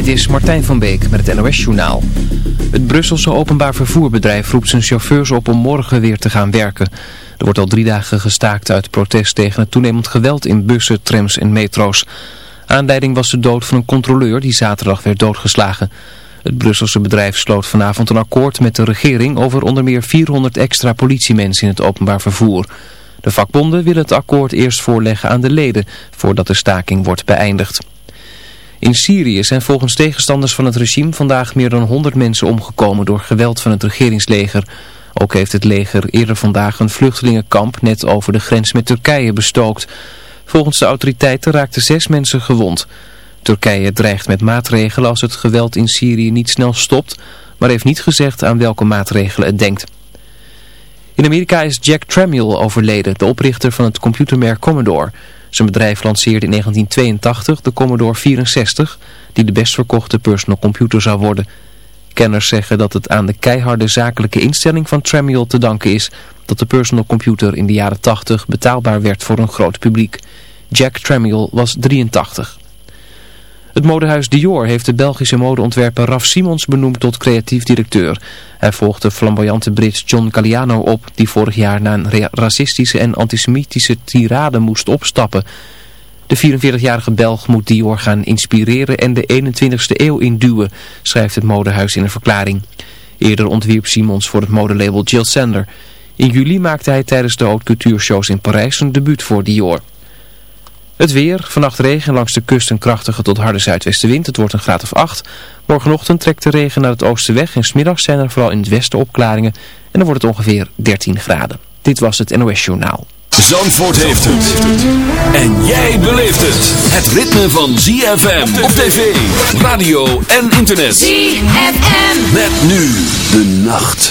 Dit is Martijn van Beek met het NOS-journaal. Het Brusselse openbaar vervoerbedrijf roept zijn chauffeurs op om morgen weer te gaan werken. Er wordt al drie dagen gestaakt uit protest tegen het toenemend geweld in bussen, trams en metro's. Aanleiding was de dood van een controleur die zaterdag werd doodgeslagen. Het Brusselse bedrijf sloot vanavond een akkoord met de regering over onder meer 400 extra politiemensen in het openbaar vervoer. De vakbonden willen het akkoord eerst voorleggen aan de leden voordat de staking wordt beëindigd. In Syrië zijn volgens tegenstanders van het regime vandaag meer dan 100 mensen omgekomen door geweld van het regeringsleger. Ook heeft het leger eerder vandaag een vluchtelingenkamp net over de grens met Turkije bestookt. Volgens de autoriteiten raakten zes mensen gewond. Turkije dreigt met maatregelen als het geweld in Syrië niet snel stopt, maar heeft niet gezegd aan welke maatregelen het denkt. In Amerika is Jack Tramiel overleden, de oprichter van het computermerk Commodore. Zijn bedrijf lanceerde in 1982 de Commodore 64, die de best verkochte personal computer zou worden. Kenners zeggen dat het aan de keiharde zakelijke instelling van Tramiel te danken is dat de personal computer in de jaren 80 betaalbaar werd voor een groot publiek. Jack Tramiel was 83. Het modehuis Dior heeft de Belgische modeontwerper Raf Simons benoemd tot creatief directeur. Hij volgt de flamboyante Brit John Galliano op, die vorig jaar na een racistische en antisemitische tirade moest opstappen. De 44-jarige Belg moet Dior gaan inspireren en de 21ste eeuw induwen, schrijft het modehuis in een verklaring. Eerder ontwierp Simons voor het modelabel Jill Sander. In juli maakte hij tijdens de haute couture shows in Parijs een debuut voor Dior. Het weer, vannacht regen langs de kust een krachtige tot harde zuidwestenwind. Het wordt een graad of 8. Morgenochtend trekt de regen naar het oosten weg en smiddags zijn er vooral in het westen opklaringen. En dan wordt het ongeveer 13 graden. Dit was het NOS Journaal. Zandvoort heeft het. En jij beleeft het. Het ritme van ZFM op tv, radio en internet. ZFM. Met nu de nacht.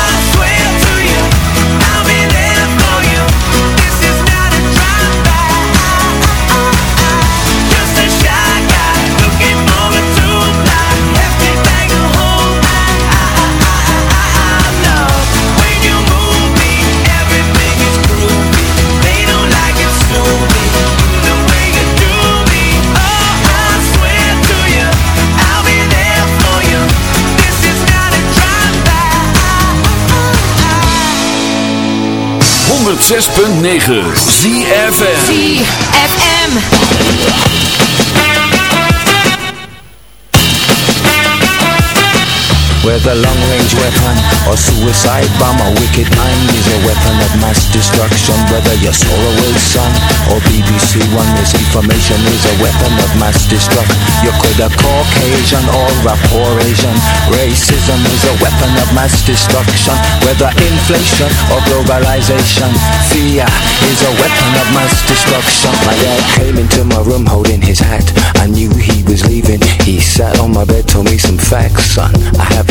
106.9 ZFM ZFM. Whether long-range weapon or suicide bomb, a wicked mind is a weapon of mass destruction. Whether you're Solarway son or BBC One, misinformation is a weapon of mass destruction. You could a Caucasian or a poor Asian. Racism is a weapon of mass destruction. Whether inflation or globalization, fear is a weapon of mass destruction. My dad came into my room holding his hat. I knew he was leaving. He sat on my bed, told me some facts, son. I have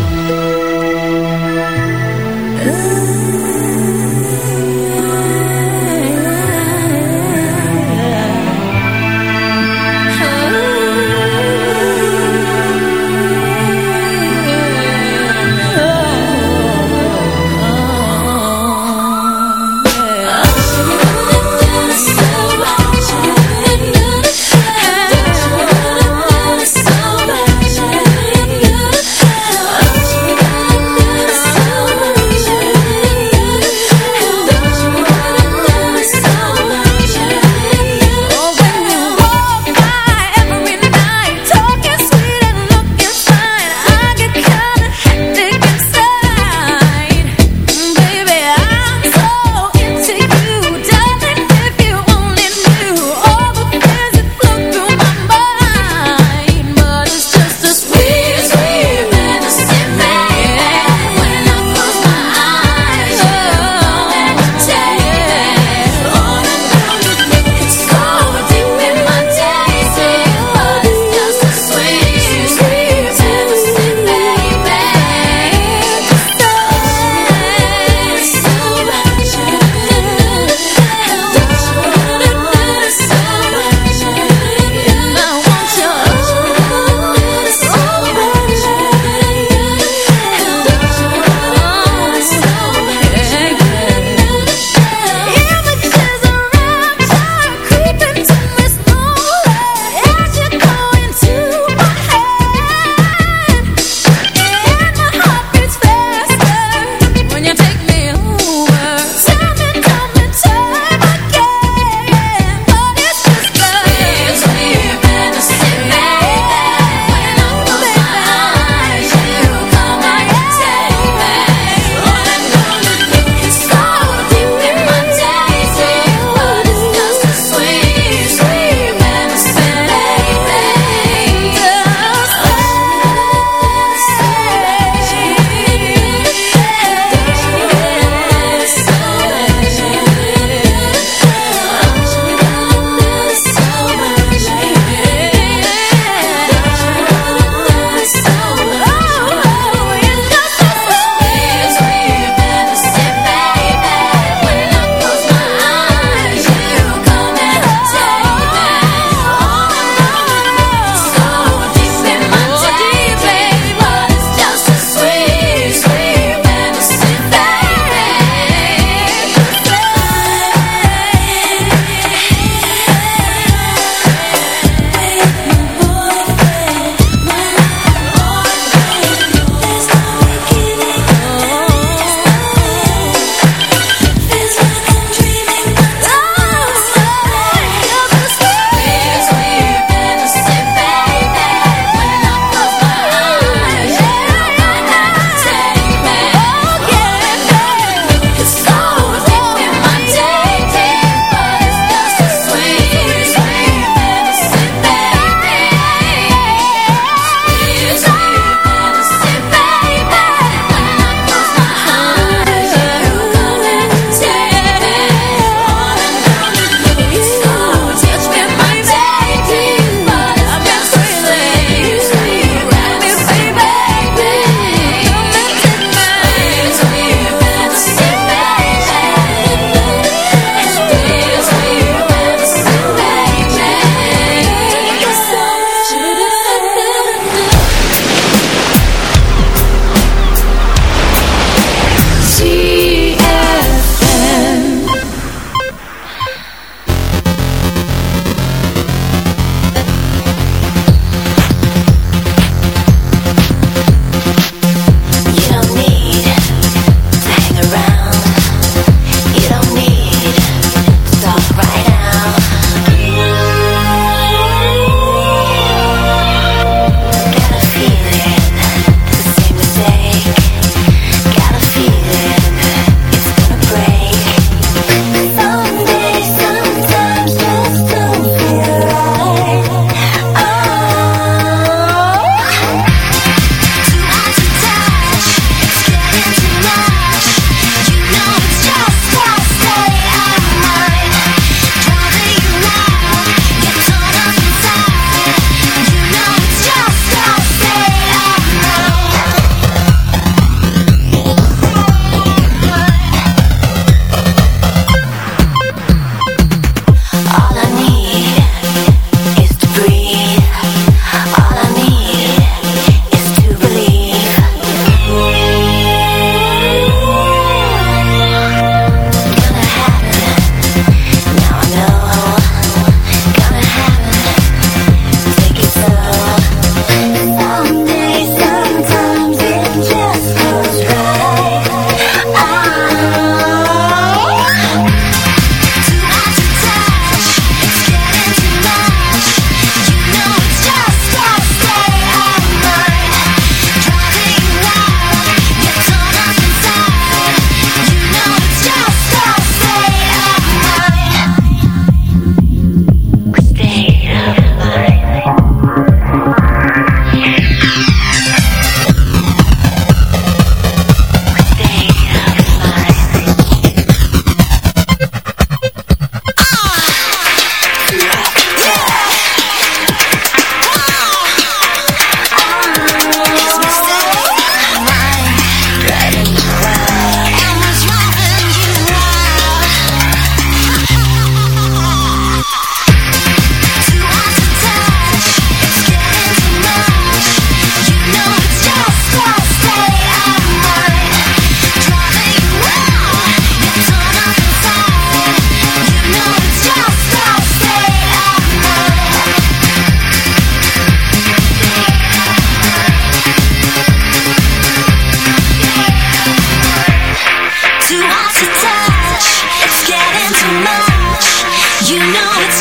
too hot to touch. It's getting too much. You know it's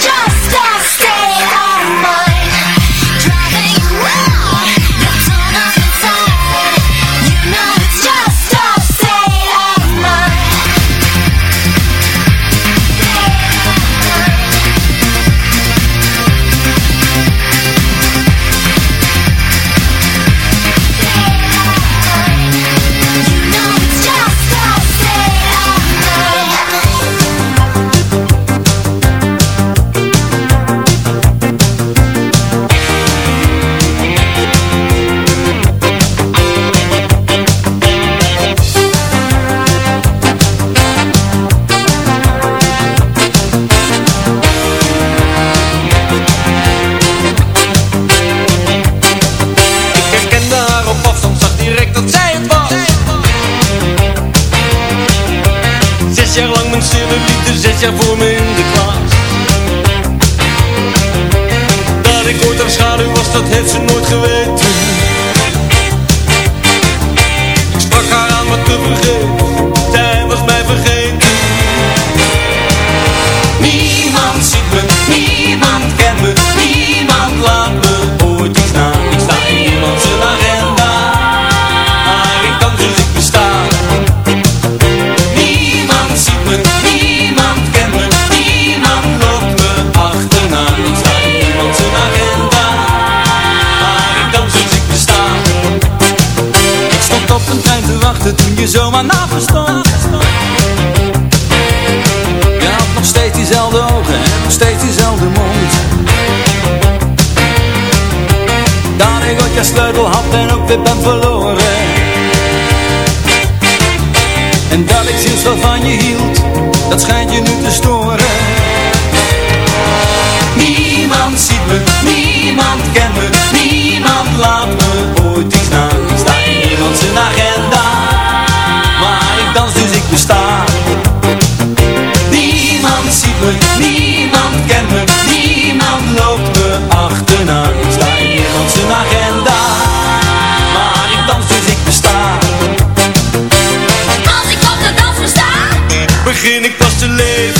já vou ik ooit je sleutel had en ook weer ben verloren. En dat ik sinds wel van je hield, dat schijnt je nu te storen. Niemand ziet me, niemand kent me, niemand laat me ooit iets na. Sta in niemand zijn agenda. days